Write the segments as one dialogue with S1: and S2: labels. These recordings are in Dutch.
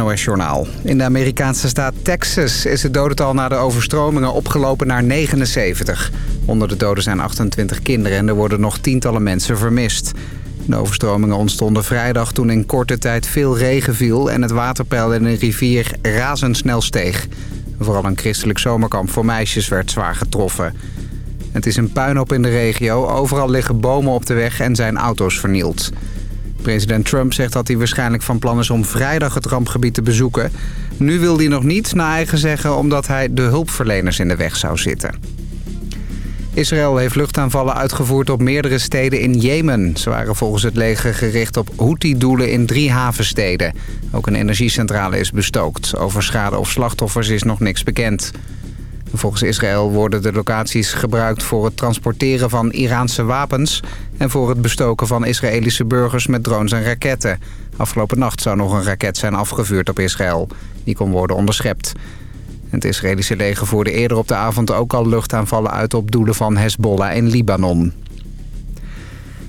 S1: NOS Journaal. In de Amerikaanse staat Texas is het dodental na de overstromingen opgelopen naar 79. Onder de doden zijn 28 kinderen en er worden nog tientallen mensen vermist. De overstromingen ontstonden vrijdag toen in korte tijd veel regen viel... en het waterpeil in de rivier razendsnel steeg. Vooral een christelijk zomerkamp voor meisjes werd zwaar getroffen. Het is een puinhoop in de regio. Overal liggen bomen op de weg en zijn auto's vernield. President Trump zegt dat hij waarschijnlijk van plan is om vrijdag het rampgebied te bezoeken. Nu wil hij nog niet, naar eigen zeggen, omdat hij de hulpverleners in de weg zou zitten. Israël heeft luchtaanvallen uitgevoerd op meerdere steden in Jemen. Ze waren volgens het leger gericht op Houthi-doelen in drie havensteden. Ook een energiecentrale is bestookt. Over schade of slachtoffers is nog niks bekend. Volgens Israël worden de locaties gebruikt voor het transporteren van Iraanse wapens... en voor het bestoken van Israëlische burgers met drones en raketten. Afgelopen nacht zou nog een raket zijn afgevuurd op Israël. Die kon worden onderschept. Het Israëlische leger voerde eerder op de avond ook al luchtaanvallen uit op doelen van Hezbollah in Libanon.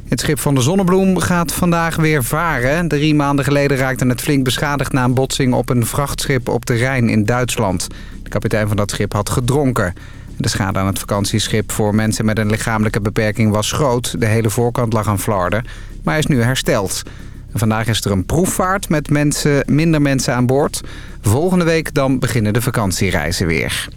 S1: Het schip van de Zonnebloem gaat vandaag weer varen. Drie maanden geleden raakte het flink beschadigd na een botsing op een vrachtschip op de Rijn in Duitsland. De kapitein van dat schip had gedronken. De schade aan het vakantieschip voor mensen met een lichamelijke beperking was groot. De hele voorkant lag aan flarden, maar hij is nu hersteld. Vandaag is er een proefvaart met mensen, minder mensen aan boord. Volgende week dan beginnen de vakantiereizen weer.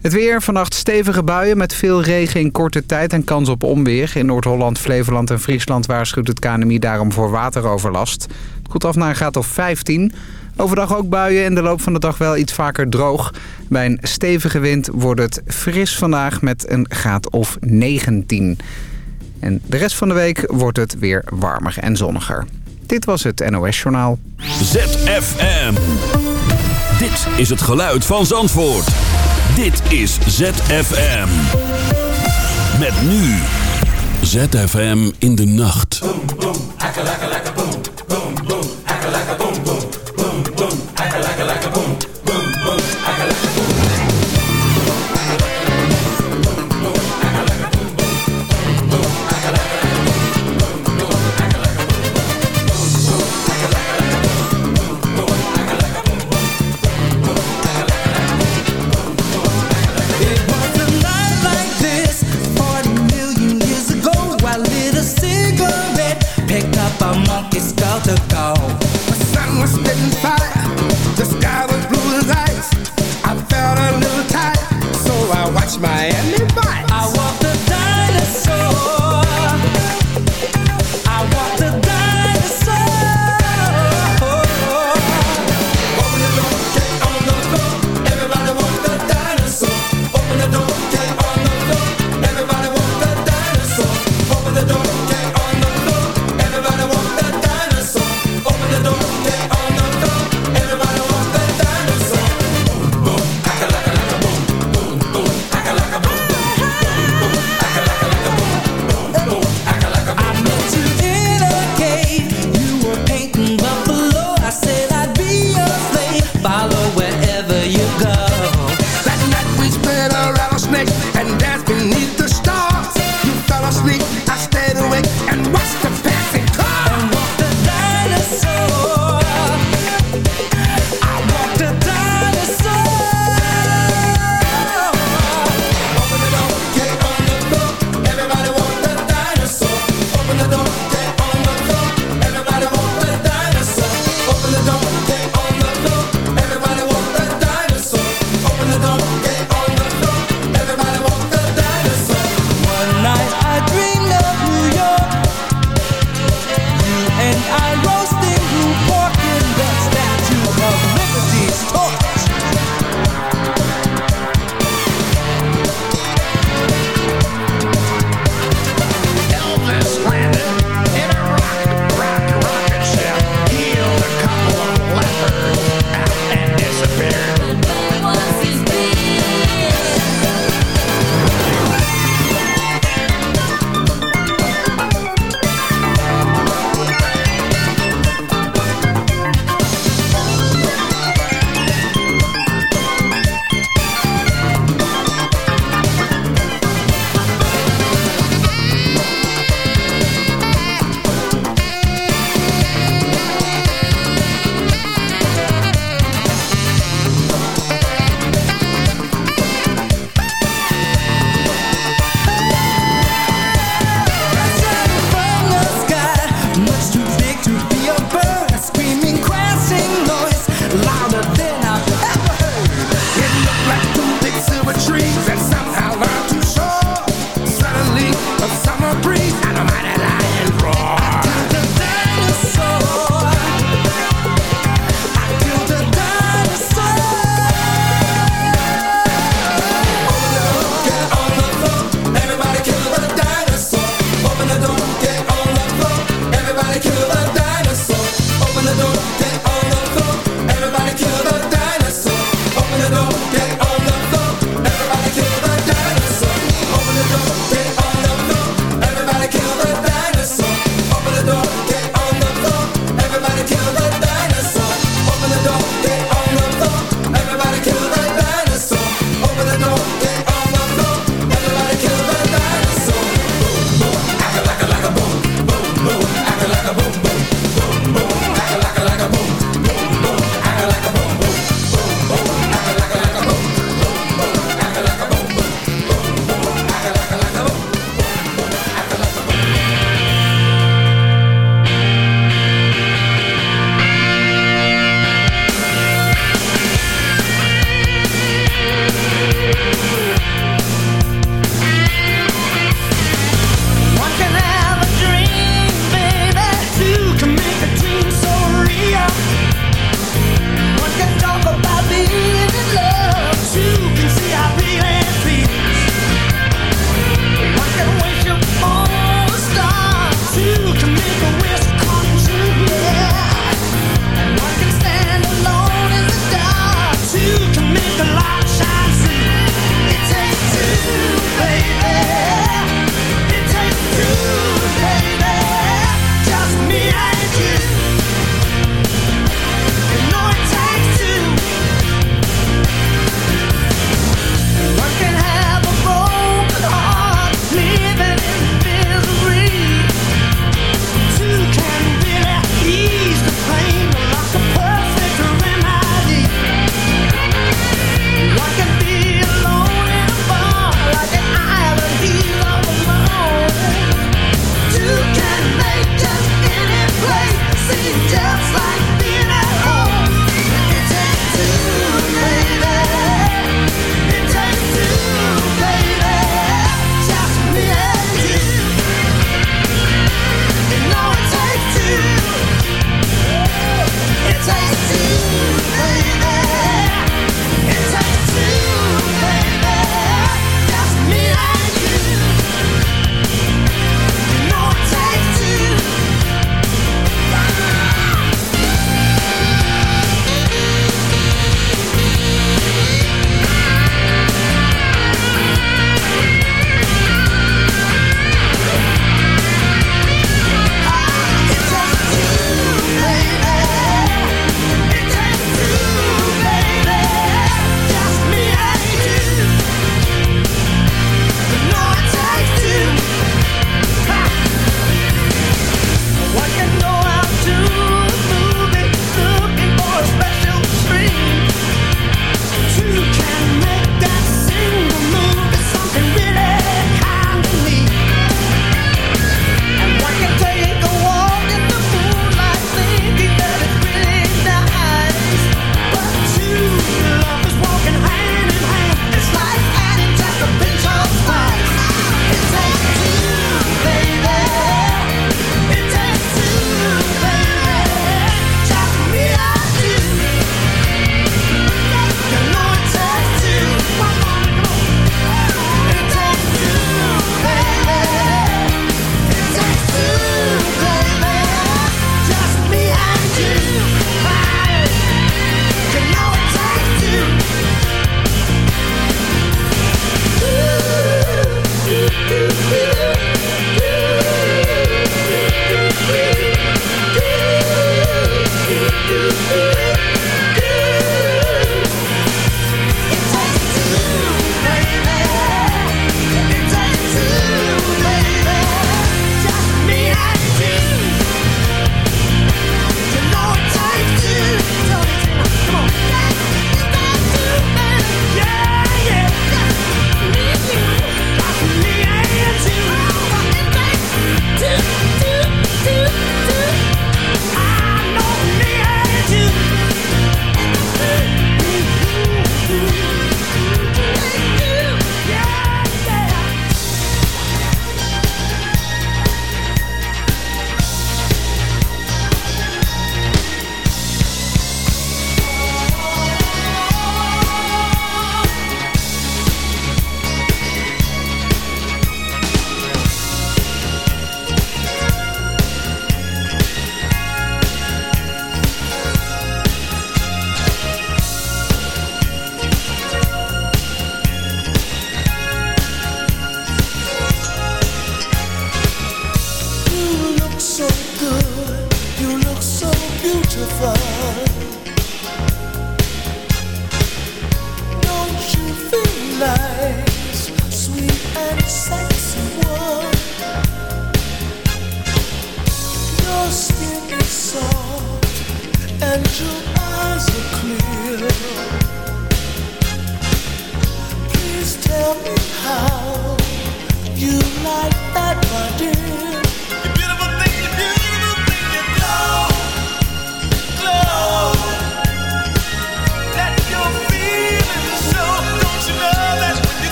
S1: Het weer, vannacht stevige buien met veel regen in korte tijd en kans op onweer. In Noord-Holland, Flevoland en Friesland waarschuwt het KNMI daarom voor wateroverlast. Het koelt af naar een graad of 15. Overdag ook buien en de loop van de dag wel iets vaker droog. Bij een stevige wind wordt het fris vandaag met een graad of 19. En de rest van de week wordt het weer warmer en zonniger. Dit was het NOS Journaal.
S2: ZFM. Dit is het geluid van Zandvoort. Dit is ZFM. Met nu. ZFM in de nacht. Boom, boom,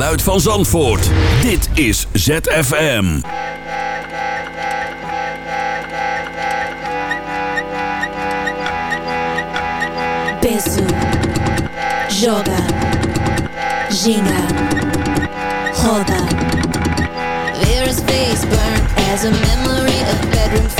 S2: geluid van Zandvoort. Dit is ZFM.
S3: Peso. Joga. Ginga. Roda. There is face burned as a memory of bedroom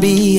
S4: be